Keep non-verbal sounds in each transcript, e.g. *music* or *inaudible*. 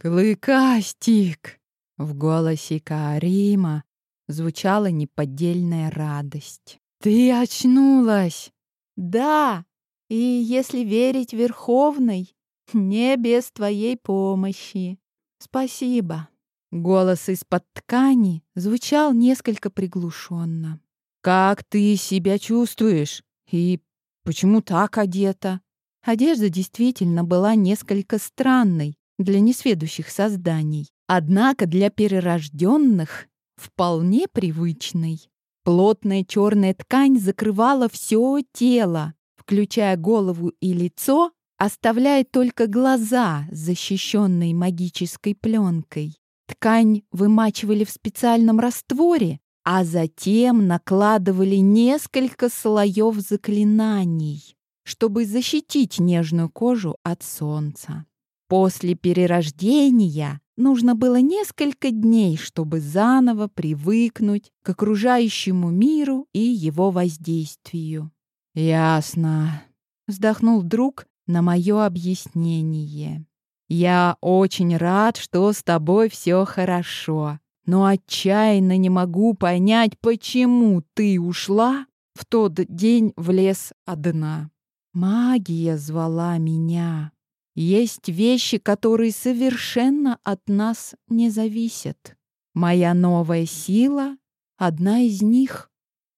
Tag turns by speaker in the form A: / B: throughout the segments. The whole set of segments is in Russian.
A: Клыкастик!» В голосе Карима звучала неподдельная радость. «Ты очнулась!» «Да, и если верить Верховной, не без твоей помощи. Спасибо». Голос из-под ткани звучал несколько приглушенно. «Как ты себя чувствуешь? И почему так одета?» Одежда действительно была несколько странной для несведущих созданий, однако для перерожденных вполне привычной. Плотная черная ткань закрывала все тело, включая голову и лицо, оставляя только глаза, защищенные магической пленкой. Ткань вымачивали в специальном растворе, а затем накладывали несколько слоев заклинаний, чтобы защитить нежную кожу от солнца. После перерождения нужно было несколько дней, чтобы заново привыкнуть к окружающему миру и его воздействию. «Ясно», — вздохнул друг на мое объяснение. «Я очень рад, что с тобой все хорошо, но отчаянно не могу понять, почему ты ушла в тот день в лес одна. Магия звала меня. Есть вещи, которые совершенно от нас не зависят. Моя новая сила — одна из них.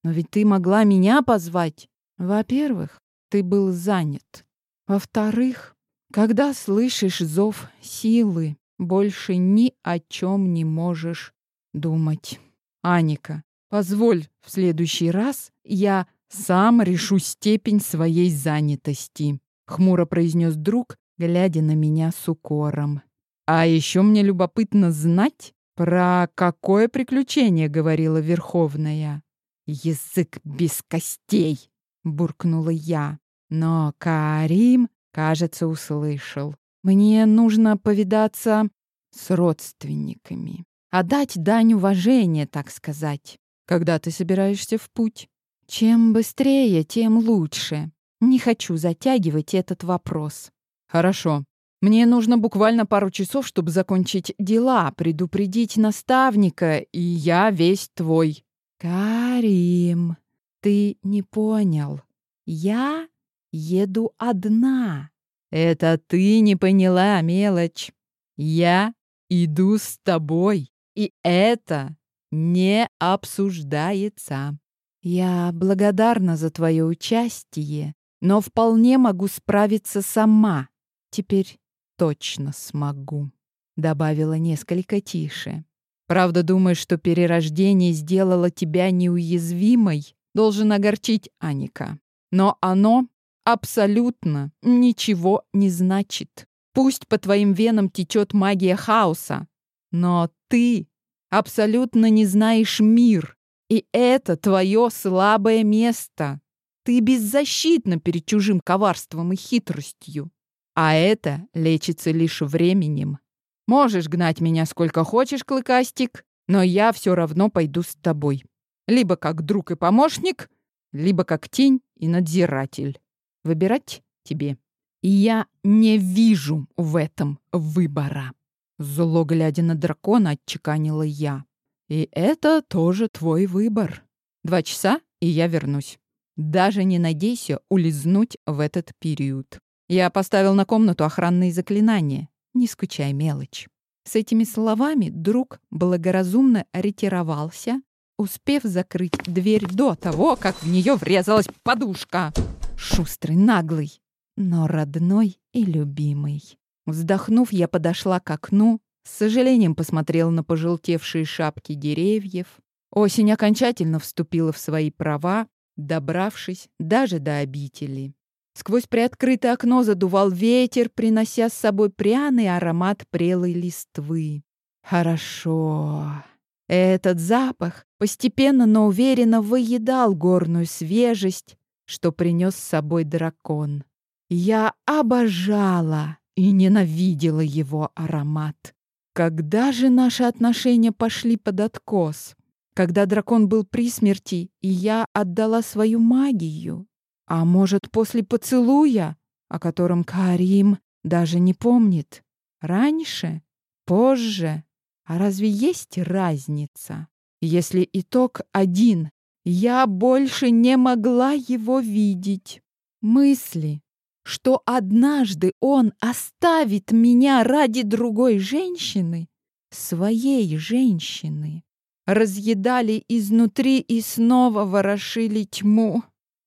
A: Но ведь ты могла меня позвать. Во-первых, ты был занят. Во-вторых, когда слышишь зов силы, больше ни о чем не можешь думать. Аника, позволь в следующий раз я сам решу степень своей занятости, хмуро произнес друг, глядя на меня с укором. А еще мне любопытно знать, про какое приключение говорила Верховная. Язык без костей, буркнула я. Но Карим, кажется, услышал. Мне нужно повидаться с родственниками. Отдать дань уважения, так сказать. Когда ты собираешься в путь? Чем быстрее, тем лучше. Не хочу затягивать этот вопрос. Хорошо. Мне нужно буквально пару часов, чтобы закончить дела, предупредить наставника, и я весь твой. Карим, ты не понял. Я еду одна. Это ты не поняла, мелочь. Я иду с тобой, и это не обсуждается. Я благодарна за твое участие, но вполне могу справиться сама. Теперь точно смогу», — добавила несколько тише. «Правда, думаешь, что перерождение сделало тебя неуязвимой? Должен огорчить Аника. Но оно абсолютно ничего не значит. Пусть по твоим венам течет магия хаоса, но ты абсолютно не знаешь мир, и это твое слабое место. Ты беззащитна перед чужим коварством и хитростью. А это лечится лишь временем. Можешь гнать меня сколько хочешь, Клыкастик, но я все равно пойду с тобой. Либо как друг и помощник, либо как тень и надзиратель. Выбирать тебе. Я не вижу в этом выбора. Зло глядя на дракона, отчеканила я. И это тоже твой выбор. Два часа, и я вернусь. Даже не надейся улизнуть в этот период. Я поставил на комнату охранные заклинания. Не скучай, мелочь. С этими словами друг благоразумно ретировался, успев закрыть дверь до того, как в нее врезалась подушка. Шустрый, наглый, но родной и любимый. Вздохнув, я подошла к окну, с сожалением посмотрела на пожелтевшие шапки деревьев. Осень окончательно вступила в свои права, добравшись даже до обители. Сквозь приоткрытое окно задувал ветер, принося с собой пряный аромат прелой листвы. Хорошо. Этот запах постепенно, но уверенно выедал горную свежесть, что принес с собой дракон. Я обожала и ненавидела его аромат. Когда же наши отношения пошли под откос? Когда дракон был при смерти, и я отдала свою магию? А может, после поцелуя, о котором Карим даже не помнит? Раньше? позже. А разве есть разница? Если итог один, я больше не могла его видеть. Мысли, что однажды он оставит меня ради другой женщины, своей женщины, разъедали изнутри и снова ворошили тьму.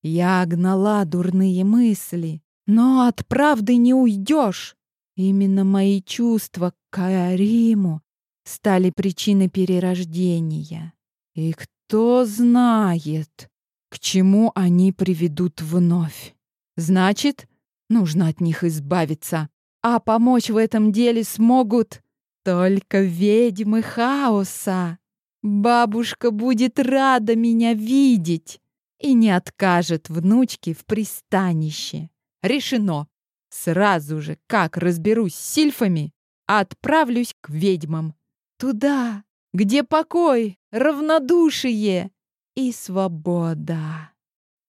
A: Я гнала дурные мысли, но от правды не уйдешь. Именно мои чувства к Кариму стали причиной перерождения. И кто знает, к чему они приведут вновь. Значит, нужно от них избавиться. А помочь в этом деле смогут только ведьмы хаоса. Бабушка будет рада меня видеть и не откажет внучке в пристанище. Решено. Сразу же, как разберусь с сильфами, отправлюсь к ведьмам. Туда, где покой, равнодушие и свобода.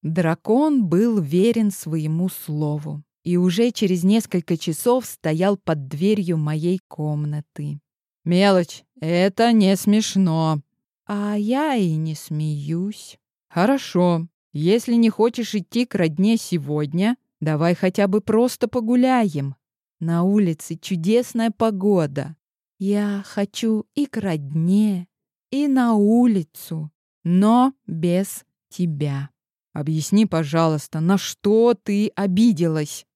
A: Дракон был верен своему слову и уже через несколько часов стоял под дверью моей комнаты. «Мелочь, это не смешно». «А я и не смеюсь». «Хорошо, если не хочешь идти к родне сегодня, давай хотя бы просто погуляем. На улице чудесная погода. Я хочу и к родне, и на улицу, но без тебя. Объясни, пожалуйста, на что ты обиделась?»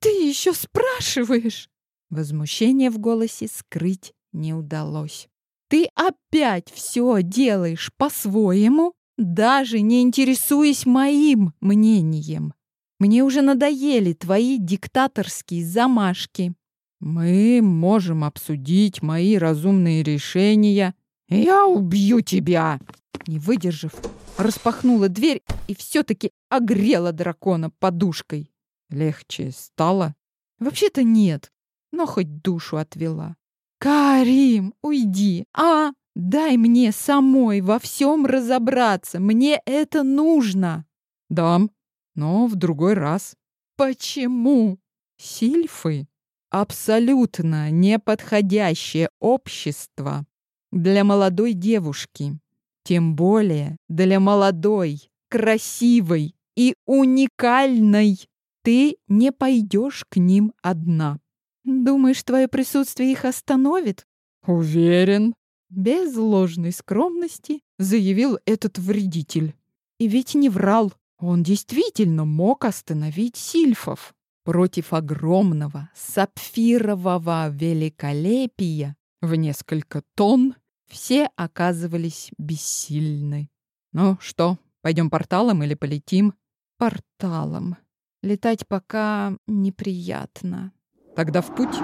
A: «Ты еще спрашиваешь?» Возмущение в голосе скрыть не удалось. «Ты опять все делаешь по-своему, даже не интересуясь моим мнением. Мне уже надоели твои диктаторские замашки». «Мы можем обсудить мои разумные решения. Я убью тебя!» Не выдержав, распахнула дверь и все-таки огрела дракона подушкой. Легче стало? Вообще-то нет, но хоть душу отвела. Карим, уйди, а? Дай мне самой во всем разобраться. Мне это нужно. Дам, но в другой раз. Почему? Сильфы — абсолютно неподходящее общество для молодой девушки. Тем более для молодой, красивой и уникальной. Ты не пойдешь к ним одна. Думаешь, твое присутствие их остановит? Уверен. Без ложной скромности заявил этот вредитель. И ведь не врал. Он действительно мог остановить сильфов. Против огромного сапфирового великолепия в несколько тонн все оказывались бессильны. Ну что, пойдем порталом или полетим? Порталом. Летать пока неприятно. Тогда в путь.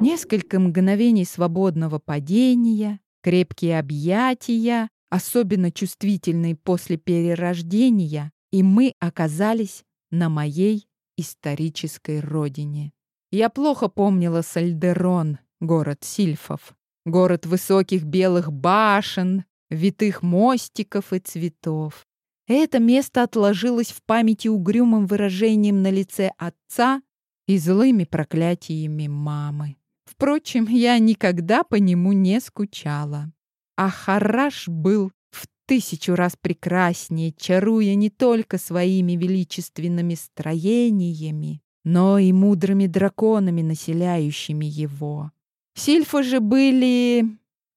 A: Несколько мгновений свободного падения, крепкие объятия, особенно чувствительные после перерождения, и мы оказались на моей исторической родине. Я плохо помнила Сальдерон, город сильфов, город высоких белых башен, витых мостиков и цветов. Это место отложилось в памяти угрюмым выражением на лице отца и злыми проклятиями мамы. Впрочем, я никогда по нему не скучала. А Хараш был в тысячу раз прекраснее, чаруя не только своими величественными строениями, но и мудрыми драконами, населяющими его. Сильфы же были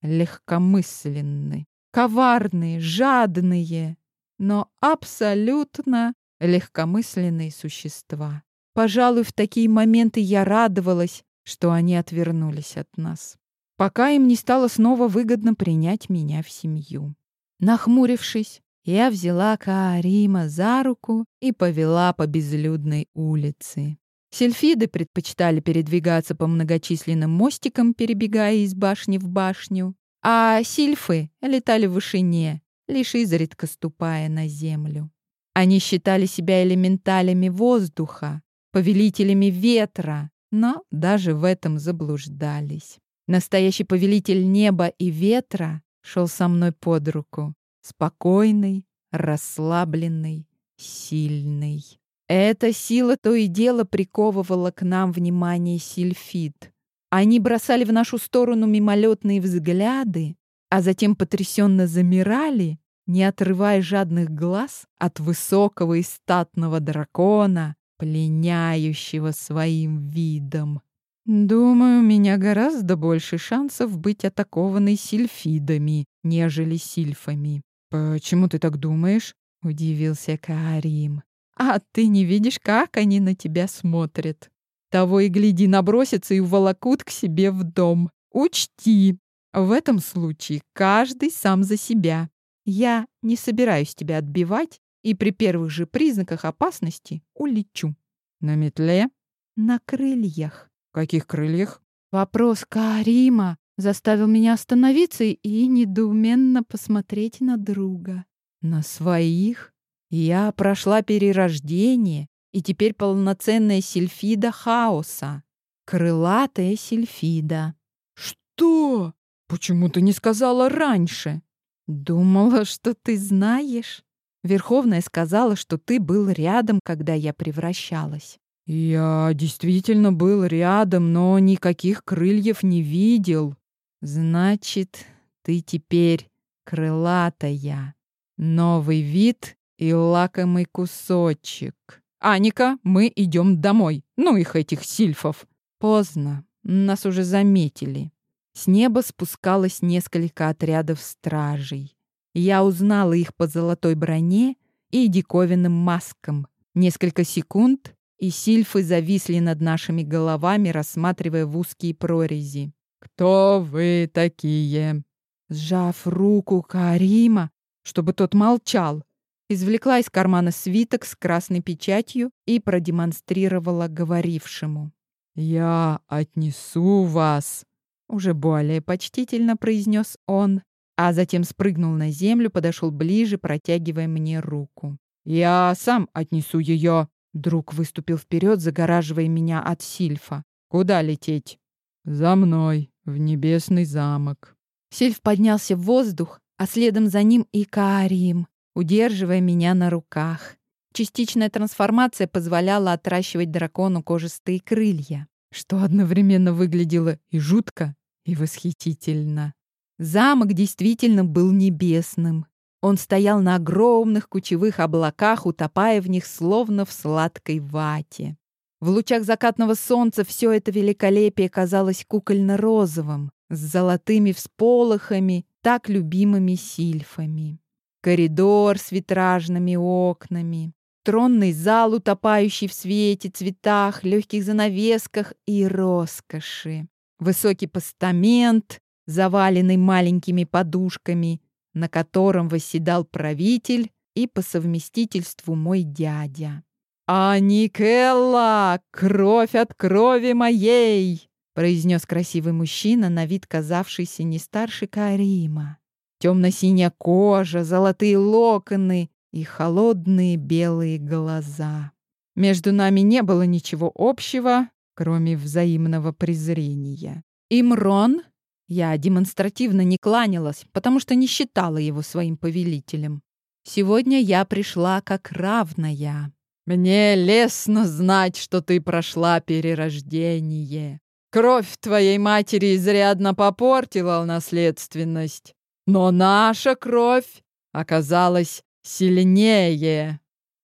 A: легкомысленны, коварные, жадные, но абсолютно легкомысленные существа. Пожалуй, в такие моменты я радовалась, что они отвернулись от нас, пока им не стало снова выгодно принять меня в семью. Нахмурившись, я взяла Каарима за руку и повела по безлюдной улице. Сельфиды предпочитали передвигаться по многочисленным мостикам, перебегая из башни в башню, а сильфы летали в вышине, лишь изредка ступая на землю. Они считали себя элементалями воздуха, повелителями ветра, но даже в этом заблуждались. Настоящий повелитель неба и ветра шел со мной под руку, спокойный, расслабленный, сильный. Эта сила то и дело приковывала к нам внимание Сильфид. Они бросали в нашу сторону мимолетные взгляды, а затем потрясенно замирали, не отрывая жадных глаз от высокого и статного дракона, пленяющего своим видом. Думаю, у меня гораздо больше шансов быть атакованной сильфидами, нежели сильфами. Почему ты так думаешь? удивился Карим. А ты не видишь, как они на тебя смотрят? Того и гляди, набросятся и уволокут к себе в дом. Учти, в этом случае каждый сам за себя. Я не собираюсь тебя отбивать и при первых же признаках опасности улечу. На метле? На крыльях. Каких крыльях? Вопрос Карима заставил меня остановиться и недоуменно посмотреть на друга. На своих? Я прошла перерождение и теперь полноценная сильфида хаоса. Крылатая сильфида. Что? Почему ты не сказала раньше? Думала, что ты знаешь. Верховная сказала, что ты был рядом, когда я превращалась. Я действительно был рядом, но никаких крыльев не видел. Значит, ты теперь крылатая. Новый вид и лакомый кусочек. Аника, мы идем домой. Ну их этих сильфов. Поздно. Нас уже заметили. С неба спускалось несколько отрядов стражей. Я узнала их по золотой броне и диковинным маскам. Несколько секунд, и сильфы зависли над нашими головами, рассматривая в узкие прорези. «Кто вы такие?» Сжав руку Карима, чтобы тот молчал, извлекла из кармана свиток с красной печатью и продемонстрировала говорившему. «Я отнесу вас», — уже более почтительно произнес он, а затем спрыгнул на землю, подошел ближе, протягивая мне руку. «Я сам отнесу ее», Друг выступил вперед, загораживая меня от Сильфа. «Куда лететь?» «За мной, в небесный замок». Сильф поднялся в воздух, а следом за ним и Каарим, удерживая меня на руках. Частичная трансформация позволяла отращивать дракону кожистые крылья, что одновременно выглядело и жутко, и восхитительно. Замок действительно был небесным. Он стоял на огромных кучевых облаках, утопая в них словно в сладкой вате. В лучах закатного солнца все это великолепие казалось кукольно-розовым, с золотыми всполохами, так любимыми сильфами. Коридор с витражными окнами, тронный зал, утопающий в свете, цветах, легких занавесках и роскоши. Высокий постамент, заваленный маленькими подушками, на котором восседал правитель и по совместительству мой дядя. «А Никелла, кровь от крови моей!» произнес красивый мужчина, на вид казавшийся не старше Карима. Темно-синяя кожа, золотые локоны и холодные белые глаза. Между нами не было ничего общего, кроме взаимного презрения. «Имрон?» Я демонстративно не кланялась, потому что не считала его своим повелителем. Сегодня я пришла как равная. Мне лестно знать, что ты прошла перерождение. Кровь твоей матери изрядно попортила наследственность, но наша кровь оказалась сильнее.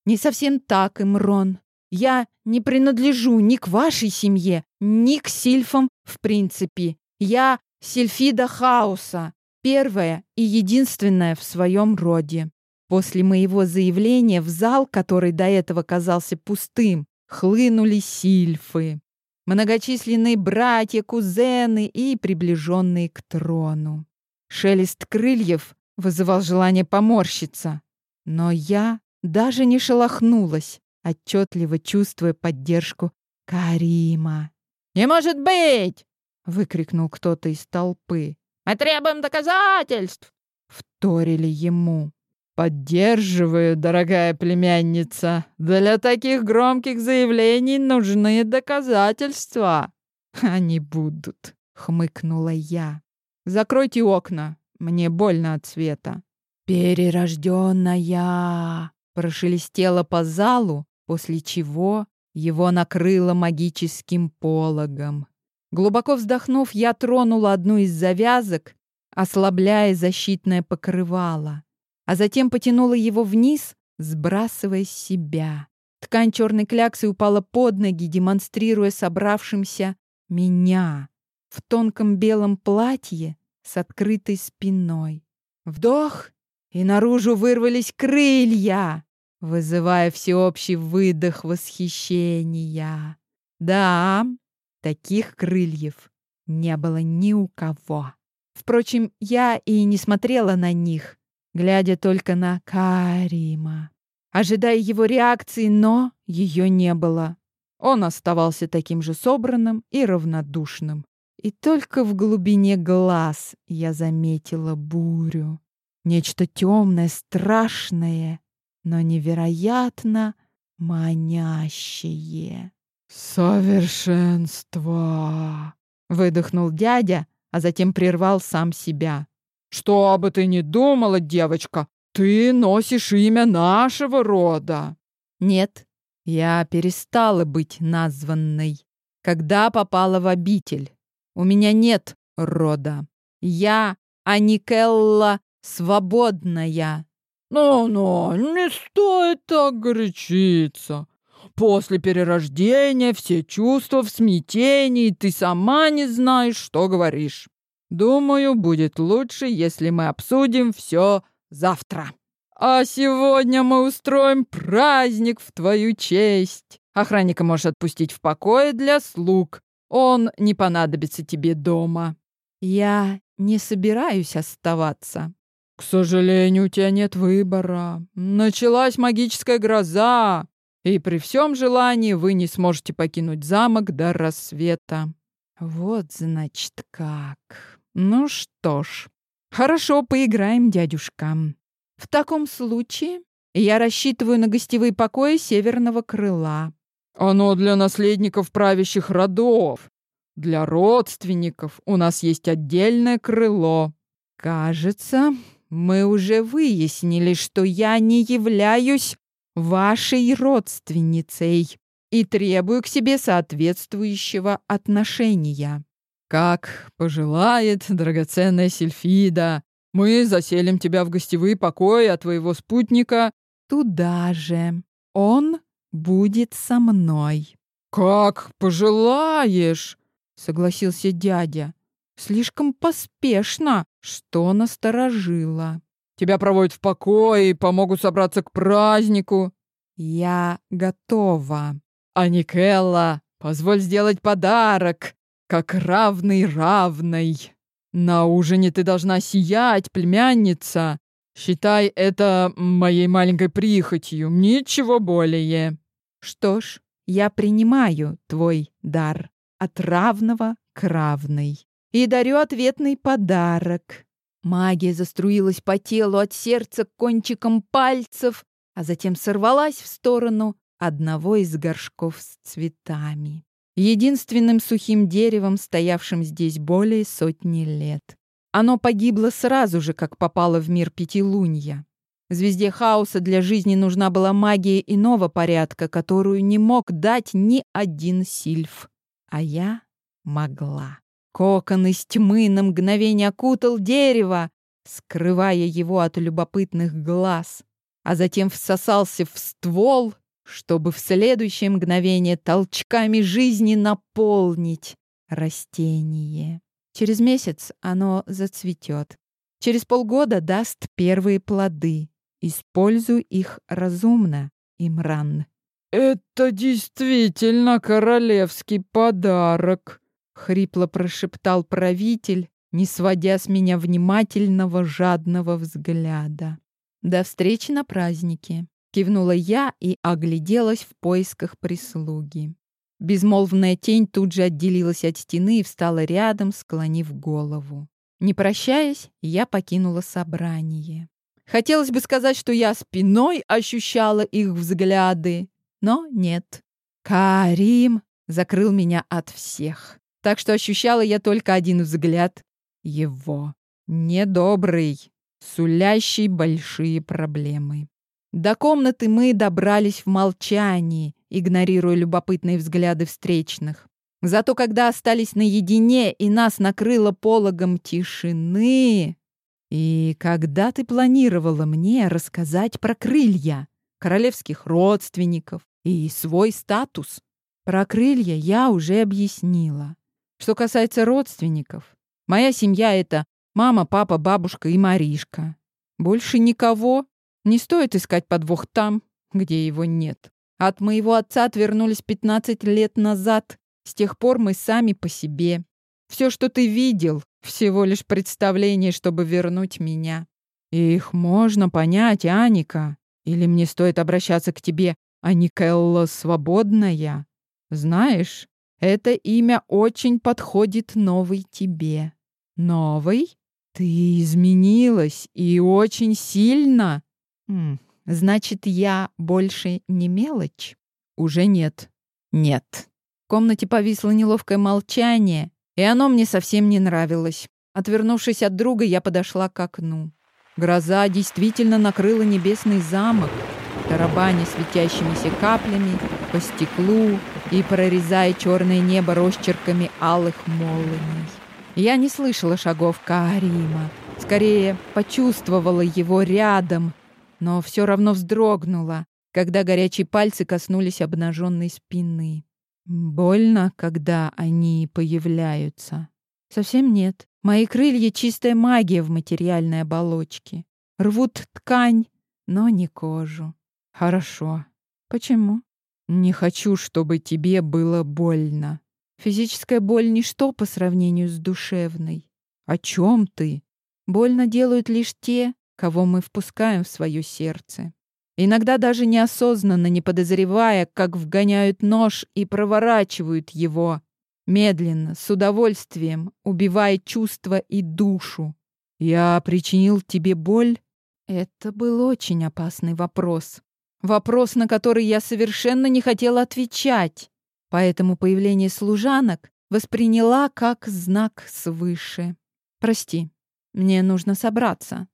A: Не совсем так, Имрон. Я не принадлежу ни к вашей семье, ни к сильфам в принципе. Я Сильфида Хаоса, первая и единственная в своем роде. После моего заявления в зал, который до этого казался пустым, хлынули сильфы. Многочисленные братья, кузены и приближенные к трону. Шелест крыльев вызывал желание поморщиться. Но я даже не шелохнулась, отчетливо чувствуя поддержку Карима. «Не может быть!» — выкрикнул кто-то из толпы. «Мы требуем доказательств!» — вторили ему. «Поддерживаю, дорогая племянница. Для таких громких заявлений нужны доказательства». «Они будут», — хмыкнула я. «Закройте окна. Мне больно от света». «Перерожденная!» — прошелестела по залу, после чего его накрыло магическим пологом. Глубоко вздохнув, я тронула одну из завязок, ослабляя защитное покрывало, а затем потянула его вниз, сбрасывая себя. Ткань черной кляксы упала под ноги, демонстрируя собравшимся меня в тонком белом платье с открытой спиной. Вдох, и наружу вырвались крылья, вызывая всеобщий выдох восхищения. Да, таких крыльев не было ни у кого. Впрочем, я и не смотрела на них, глядя только на Карима, ожидая его реакции, но ее не было. Он оставался таким же собранным и равнодушным. И только в глубине глаз я заметила бурю. Нечто темное, страшное, но невероятно манящее. «Совершенство!» — выдохнул дядя, а затем прервал сам себя. «Что бы ты ни думала, девочка, ты носишь имя нашего рода!» «Нет, я перестала быть названной, когда попала в обитель. У меня нет рода. Я Аникелла свободная. «Ну-ну, не стоит так горячиться. После перерождения все чувства в смятении, ты сама не знаешь, что говоришь. Думаю, будет лучше, если мы обсудим все завтра. А сегодня мы устроим праздник в твою честь. Охранника можешь отпустить в покое для слуг. Он не понадобится тебе дома». «Я не собираюсь оставаться», «К сожалению, у тебя нет выбора. Началась магическая гроза, и при всем желании вы не сможете покинуть замок до рассвета». «Вот, значит, как. Ну что ж, хорошо, поиграем, дядюшка. В таком случае я рассчитываю на гостевые покои северного крыла». «Оно для наследников правящих родов. Для родственников у нас есть отдельное крыло». «Кажется, мы уже выяснили, что я не являюсь вашей родственницей и требую к себе соответствующего отношения. Как пожелает драгоценная Сильфида, мы заселим тебя в гостевые покои, а твоего спутника туда же. Он будет со мной. Как пожелаешь, согласился дядя. Слишком поспешно, что насторожило. Тебя проводят в покое и помогут собраться к празднику. Я готова. А Никелла, позволь сделать подарок, как равный равной. На ужине ты должна сиять, племянница. Считай это моей маленькой прихотью, ничего более. Что ж, я принимаю твой дар от равного к равной и дарю ответный подарок. Магия заструилась по телу от сердца к кончикам пальцев, а затем сорвалась в сторону одного из горшков с цветами. Единственным сухим деревом, стоявшим здесь более сотни лет. Оно погибло сразу же, как попало в мир Пятилунья. Звезде хаоса для жизни нужна была магия иного порядка, которую не мог дать ни один сильф. А я могла. Кокон из тьмы на мгновение окутал дерево, скрывая его от любопытных глаз, а затем всосался в ствол, чтобы в следующее мгновение толчками жизни наполнить растение. Через месяц оно зацветет. Через полгода даст первые плоды. Используй их разумно, Имран. «Это действительно королевский подарок», хрипло прошептал правитель, не сводя с меня внимательного, жадного взгляда. До встречи на празднике, кивнула я и огляделась в поисках прислуги. Безмолвная тень тут же отделилась от стены и встала рядом, склонив голову. Не прощаясь, я покинула собрание. Хотелось бы сказать, что я спиной ощущала их взгляды, но нет. Карим закрыл меня от всех так что ощущала я только один взгляд его. Недобрый, сулящий большие проблемы. До комнаты мы добрались в молчании, игнорируя любопытные взгляды встречных. Зато когда остались наедине и нас накрыло пологом тишины... И когда ты планировала мне рассказать про крылья, королевских родственников и свой статус? Про крылья я уже объяснила. Что касается родственников, моя семья — это мама, папа, бабушка и Маришка. Больше никого. Не стоит искать подвох там, где его нет. От моего отца отвернулись 15 лет назад. С тех пор мы сами по себе. Все, что ты видел, всего лишь представление, чтобы вернуть меня. Их можно понять, Аника. Или мне стоит обращаться к тебе, Аникелла Свободная? Знаешь, это имя очень подходит новой тебе. Новый? Ты изменилась и очень сильно. М, значит, я больше не мелочь? Уже нет. Нет. В комнате повисло неловкое молчание, и оно мне совсем не нравилось. Отвернувшись от друга, я подошла к окну. Гроза действительно накрыла небесный замок, тарабаня светящимися каплями по стеклу и прорезая черное небо росчерками алых молний. Я не слышала шагов Каарима, скорее почувствовала его рядом, но все равно вздрогнула, когда горячие пальцы коснулись обнаженной спины. Больно, когда они появляются. Совсем нет. Мои крылья — чистая магия в материальной оболочке. Рвут ткань, но не кожу. Хорошо. Почему? Не хочу, чтобы тебе было больно. Физическая боль — ничто по сравнению с душевной. О чем ты? Больно делают лишь те, кого мы впускаем в свое сердце. Иногда даже неосознанно, не подозревая, как вгоняют нож и проворачивают его, медленно, с удовольствием, убивая чувства и душу. «Я причинил тебе боль?» Это был очень опасный вопрос. Вопрос, на который я совершенно не хотела отвечать. Поэтому появление служанок восприняла как знак свыше. «Прости, мне нужно собраться».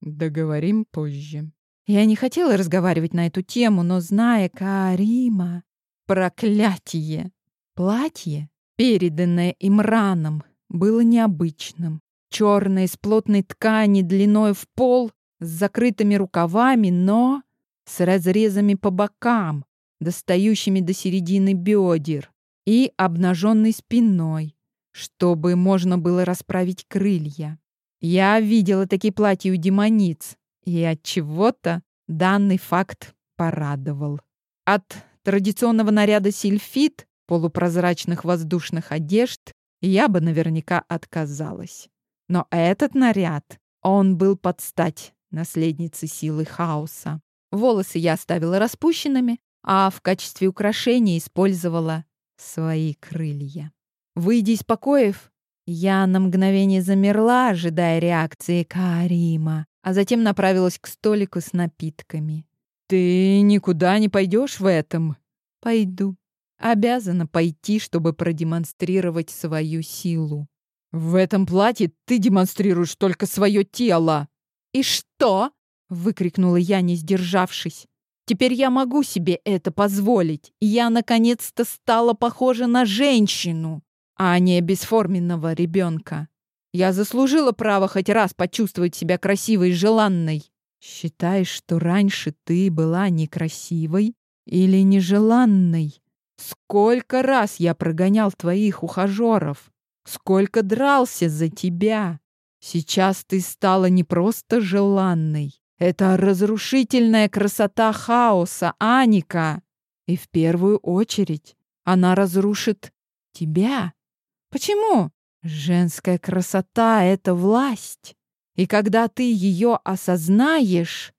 A: «Договорим позже». Я не хотела разговаривать на эту тему, но, зная Карима, проклятие! Платье, переданное Имраном, было необычным. Черное из плотной ткани длиной в пол, с закрытыми рукавами, но с разрезами по бокам, достающими до середины бедер, и обнаженной спиной, чтобы можно было расправить крылья. Я видела такие платья у демониц, и от чего-то данный факт порадовал. От традиционного наряда сильфит, полупрозрачных воздушных одежд, я бы наверняка отказалась. Но этот наряд, он был под стать наследнице силы хаоса. Волосы я оставила распущенными, а в качестве украшения использовала свои крылья. Выйдя из покоев, я на мгновение замерла, ожидая реакции Карима, а затем направилась к столику с напитками. «Ты никуда не пойдешь в этом?» «Пойду. Обязана пойти, чтобы продемонстрировать свою силу». «В этом платье ты демонстрируешь только свое тело!» «И что?» — выкрикнула я, не сдержавшись. «Теперь я могу себе это позволить. Я наконец-то стала похожа на женщину, а не бесформенного ребенка. Я заслужила право хоть раз почувствовать себя красивой и желанной. Считаешь, что раньше ты была некрасивой или нежеланной? Сколько раз я прогонял твоих ухажеров? Сколько дрался за тебя? Сейчас ты стала не просто желанной. Это разрушительная красота хаоса, Аника. И в первую очередь она разрушит тебя. Почему? Женская красота — это власть. И когда ты ее осознаешь...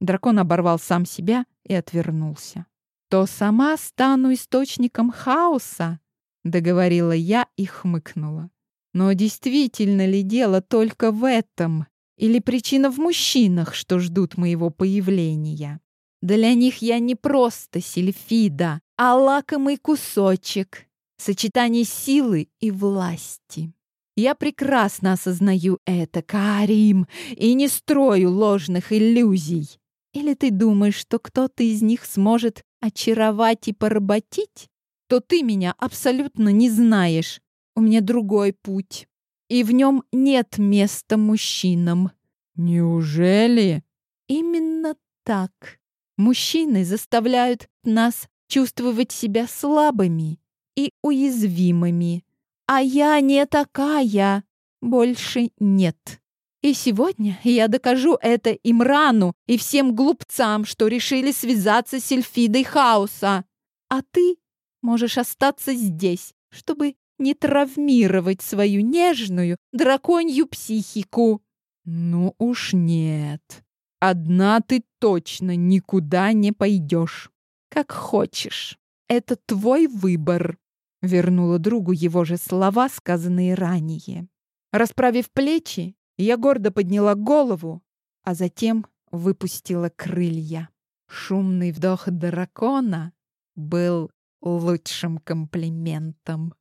A: Дракон оборвал сам себя и отвернулся. То сама стану источником хаоса, договорила я и хмыкнула. Но действительно ли дело только в этом? Или причина в мужчинах, что ждут моего появления? Для них я не просто сильфида, а лакомый кусочек, сочетание силы и власти. Я прекрасно осознаю это, Карим, и не строю ложных иллюзий. Или ты думаешь, что кто-то из них сможет очаровать и поработить? то ты меня абсолютно не знаешь. У меня другой путь, и в нем нет места мужчинам.
B: Неужели?
A: Именно так. Мужчины заставляют нас чувствовать себя слабыми и уязвимыми. А я не такая. Больше нет. И сегодня я докажу это Имрану и всем глупцам, что решили связаться с Эльфидой Хаоса. А ты можешь остаться здесь, чтобы не травмировать свою нежную драконью психику.
B: Ну уж нет. Одна ты точно никуда не пойдешь.
A: Как хочешь. Это твой выбор. Вернула другу его же слова, сказанные ранее. Расправив плечи, я гордо подняла голову, а затем выпустила крылья. Шумный вдох дракона был лучшим комплиментом.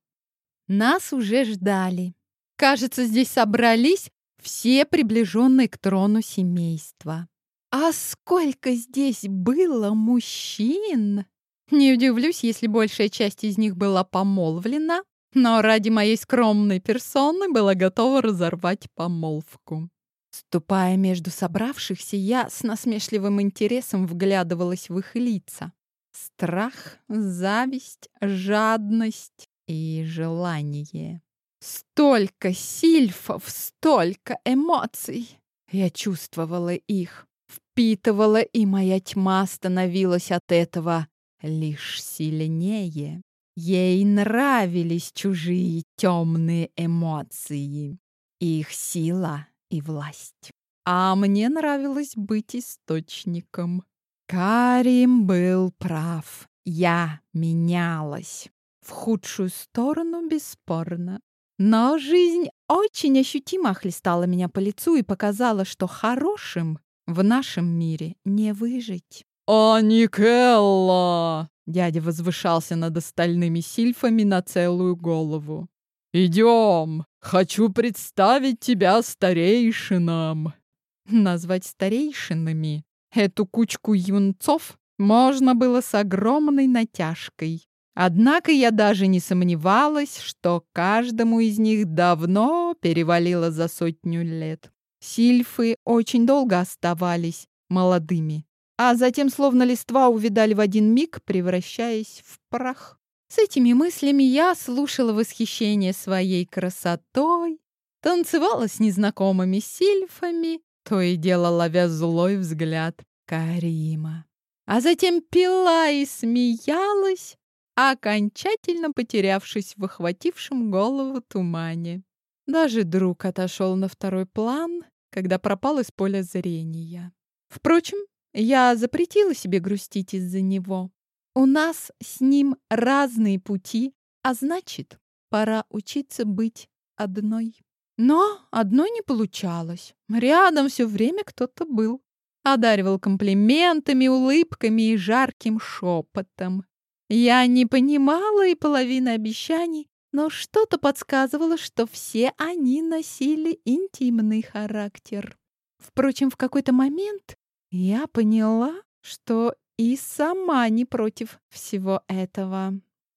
A: Нас уже ждали. Кажется, здесь собрались все приближенные к трону семейства. А сколько здесь было мужчин! Не удивлюсь, если большая часть из них была помолвлена, но ради моей скромной персоны была готова разорвать помолвку. Ступая между собравшихся, я с насмешливым интересом вглядывалась в их лица. Страх, зависть, жадность и желание. Столько сильфов, столько эмоций. Я чувствовала их, впитывала, и моя тьма становилась от этого лишь сильнее. Ей нравились чужие темные эмоции, их сила и власть. А мне нравилось быть источником. Карим был прав. Я менялась. В худшую сторону, бесспорно. Но жизнь очень ощутимо хлестала меня по лицу и показала, что хорошим в нашем мире не выжить.
B: «Аникелла!» Дядя возвышался над остальными сильфами на целую голову. «Идем! Хочу представить тебя старейшинам!»
A: Назвать старейшинами эту кучку юнцов можно было с огромной натяжкой. Однако я даже не сомневалась, что каждому из них давно перевалило за сотню лет. Сильфы очень долго оставались молодыми, а затем словно листва увидали в один миг, превращаясь в прах. С этими мыслями я слушала восхищение своей красотой, танцевала с незнакомыми сильфами, то и дело ловя злой взгляд Карима. А затем пила и смеялась, окончательно потерявшись в охватившем голову тумане. Даже друг отошел на второй план, когда пропал из поля зрения. Впрочем, я запретила себе грустить из-за него. У нас с ним разные пути, а значит, пора учиться быть одной. Но одной не получалось. Рядом все время кто-то был. Одаривал комплиментами, улыбками и жарким шепотом. Я не понимала и половины обещаний, но что-то подсказывало, что все они носили интимный характер. Впрочем, в какой-то момент я поняла, что и сама не против всего этого.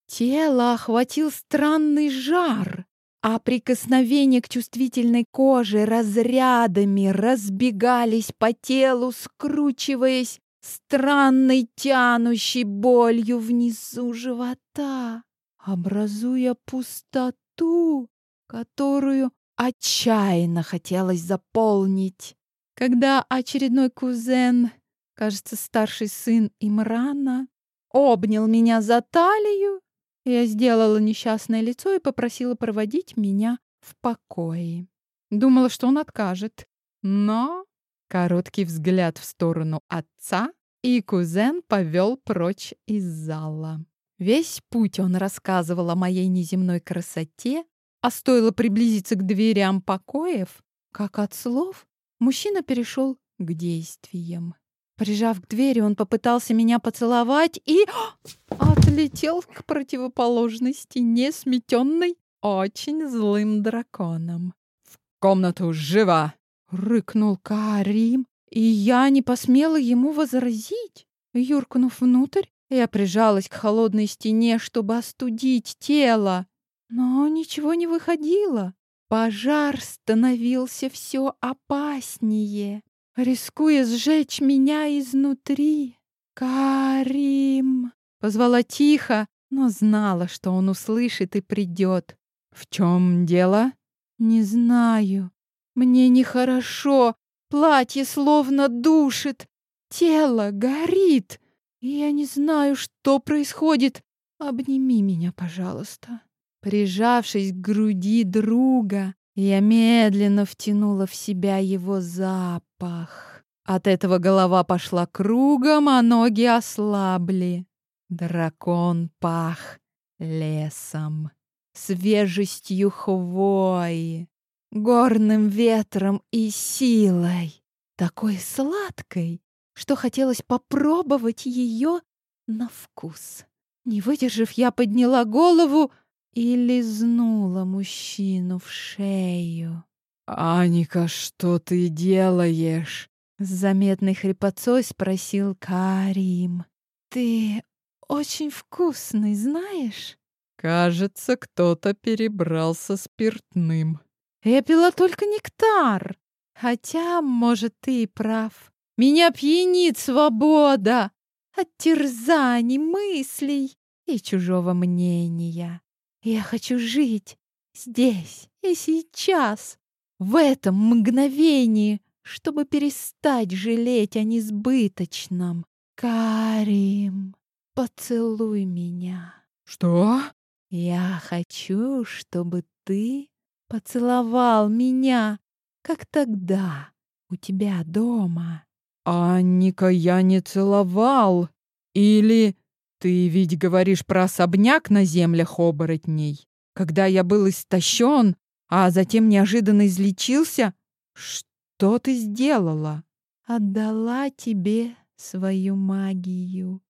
A: Тело охватил странный жар, а прикосновения к чувствительной коже разрядами разбегались по телу, скручиваясь странной тянущей болью внизу живота, образуя пустоту, которую отчаянно хотелось заполнить. Когда очередной кузен, кажется, старший сын Имрана, обнял меня за талию, я сделала несчастное лицо и попросила проводить меня в покое. Думала, что он откажет, но Короткий взгляд в сторону отца, и кузен повел прочь из зала. Весь путь он рассказывал о моей неземной красоте, а стоило приблизиться к дверям покоев, как от слов мужчина перешел к действиям. Прижав к двери, он попытался меня поцеловать и *gasps* отлетел к противоположной стене, сметенной очень злым драконом.
B: «В комнату живо!»
A: Рыкнул Карим, и я не посмела ему возразить. Юркнув внутрь, Я прижалась к холодной стене, чтобы остудить тело, но ничего не выходило. Пожар становился все опаснее, рискуя сжечь меня изнутри. «Карим!» — позвала тихо, но знала, что он услышит и придет.
B: «В чем дело?»
A: «Не знаю. Мне нехорошо. Платье словно душит. Тело горит. Я не знаю, что происходит. Обними меня, пожалуйста». Прижавшись к груди друга, я медленно втянула в себя его запах. От этого голова пошла кругом, а ноги ослабли. Дракон пах лесом, свежестью хвои, горным ветром и силой, такой сладкой, что хотелось попробовать ее на вкус. Не выдержав, я подняла голову и лизнула мужчину в шею.
B: «Аника, что ты делаешь?»
A: С заметной хрипотцой спросил Карим. «Ты очень вкусный, знаешь?»
B: «Кажется, кто-то перебрался спиртным».
A: «Я пила только нектар. Хотя, может, ты и прав. Меня пьянит свобода от терзаний, мыслей и чужого мнения. Я хочу жить здесь и сейчас, в этом мгновении, чтобы перестать жалеть о несбыточном. Карим, поцелуй меня.
B: Что?
A: Я хочу, чтобы ты поцеловал меня, как тогда у тебя дома.
B: Анника, я не целовал. Или ты ведь говоришь про особняк на землях оборотней, когда я был истощен, а затем неожиданно излечился? Что ты сделала?
A: Отдала тебе свою магию.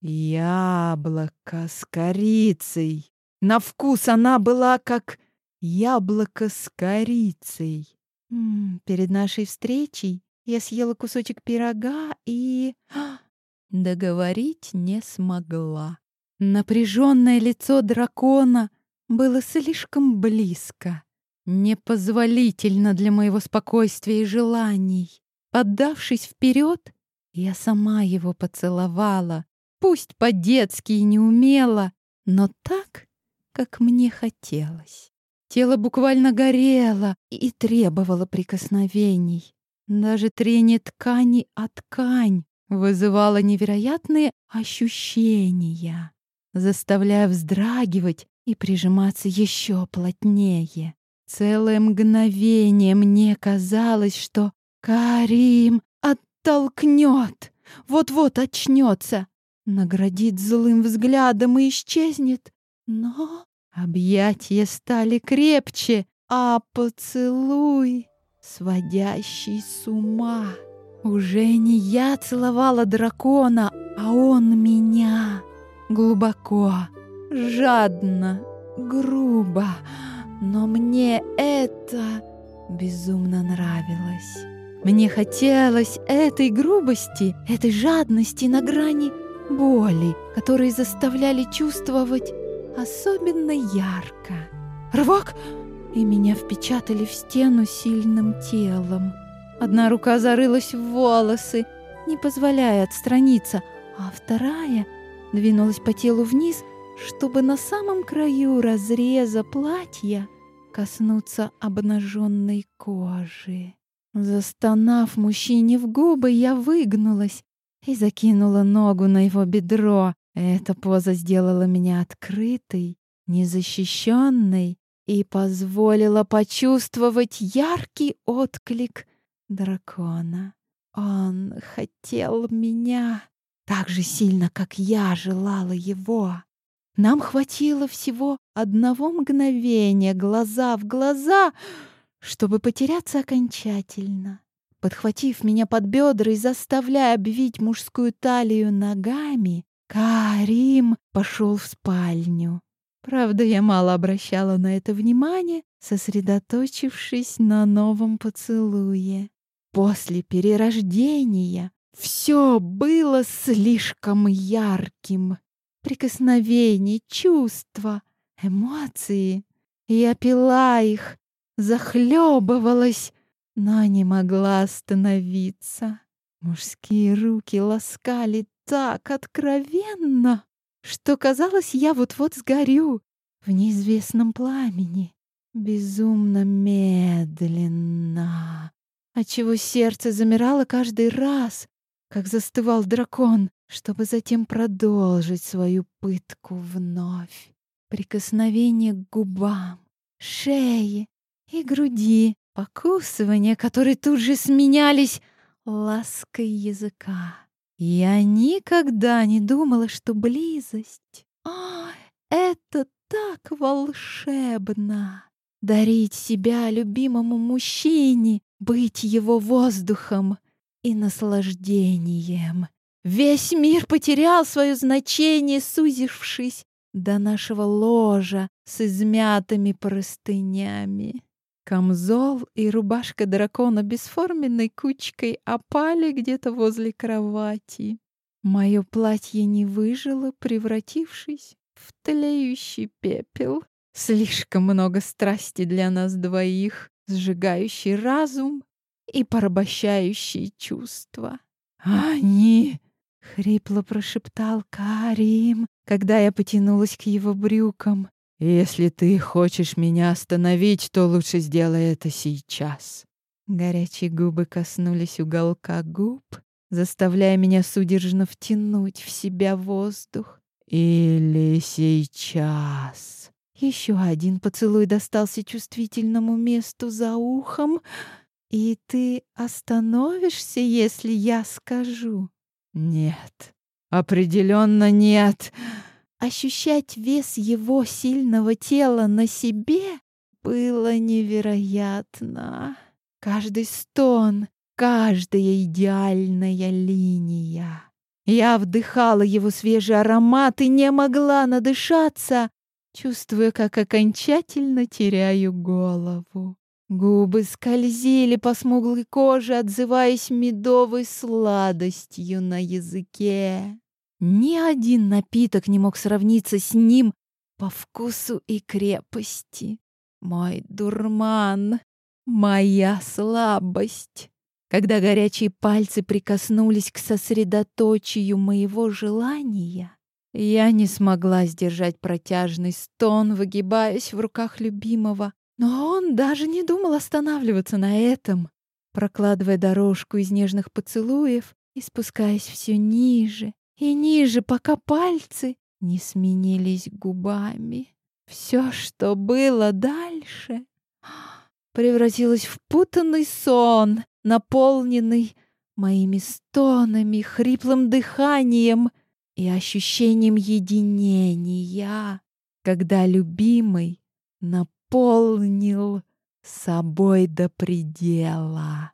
A: Яблоко с корицей. На вкус она была как яблоко с корицей. М -м, перед нашей встречей я съела кусочек пирога и... Договорить не смогла. Напряженное лицо дракона было слишком близко, непозволительно для моего спокойствия и желаний. Поддавшись вперед, я сама его поцеловала, пусть по-детски и не умела, но так, как мне хотелось. Тело буквально горело и требовало прикосновений. Даже трение ткани о ткань вызывало невероятные ощущения, заставляя вздрагивать и прижиматься еще плотнее. Целое мгновение мне казалось, что Карим оттолкнет, вот-вот очнется, наградит злым взглядом и исчезнет. Но объятия стали крепче, а поцелуй сводящий с ума. Уже не я целовала дракона, а он меня. Глубоко, жадно, грубо. Но мне это безумно нравилось. Мне хотелось этой грубости, этой жадности на грани боли, которые заставляли чувствовать особенно ярко. Рывок! И меня впечатали в стену сильным телом. Одна рука зарылась в волосы, не позволяя отстраниться, а вторая двинулась по телу вниз, чтобы на самом краю разреза платья коснуться обнаженной кожи. Застонав мужчине в губы, я выгнулась и закинула ногу на его бедро. Эта поза сделала меня открытой, незащищенной и позволила почувствовать яркий отклик дракона. Он хотел меня так же сильно, как я желала его. Нам хватило всего одного мгновения глаза в глаза, чтобы потеряться окончательно. Подхватив меня под бедра и заставляя обвить мужскую талию ногами, Карим пошел в спальню. Правда, я мало обращала на это внимание, сосредоточившись на новом поцелуе. После перерождения Все было слишком ярким. Прикосновения, чувства, эмоции. Я пила их, захлебывалась, но не могла остановиться. Мужские руки ласкали так откровенно, что казалось, я вот-вот сгорю в неизвестном пламени. Безумно медленно, отчего сердце замирало каждый раз, как застывал дракон, чтобы затем продолжить свою пытку вновь. Прикосновение к губам, шее и груди, покусывания, которые тут же сменялись лаской языка. Я никогда не думала, что близость... Ой, это так волшебно! Дарить себя любимому мужчине, быть его воздухом и наслаждением. Весь мир потерял свое значение, сузившись до нашего ложа с измятыми простынями. Камзол и рубашка дракона бесформенной кучкой опали где-то возле кровати. Мое платье не выжило, превратившись в тлеющий пепел. Слишком много страсти для нас двоих, сжигающий разум и порабощающие чувства. «Они!» — хрипло прошептал Карим, когда я потянулась к его брюкам. «Если ты хочешь меня остановить, то лучше сделай это сейчас». Горячие губы коснулись уголка губ, заставляя меня судорожно втянуть в себя воздух. «Или сейчас». Еще один поцелуй достался чувствительному месту за ухом. «И ты остановишься, если я скажу?» «Нет, определенно нет». Ощущать вес его сильного тела на себе было невероятно. Каждый стон, каждая идеальная линия. Я вдыхала его свежий аромат и не могла надышаться, чувствуя, как окончательно теряю голову. Губы скользили по смуглой коже, отзываясь медовой сладостью на языке. Ни один напиток не мог сравниться с ним по вкусу и крепости. Мой дурман, моя слабость. Когда горячие пальцы прикоснулись к сосредоточию моего желания, я не смогла сдержать протяжный стон, выгибаясь в руках любимого. Но он даже не думал останавливаться на этом, прокладывая дорожку из нежных поцелуев и спускаясь все ниже, и ниже, пока пальцы не сменились губами. Все, что было дальше, *gasps* превратилось в путанный сон, наполненный моими стонами, хриплым дыханием и ощущением единения, когда любимый наполнил собой до предела.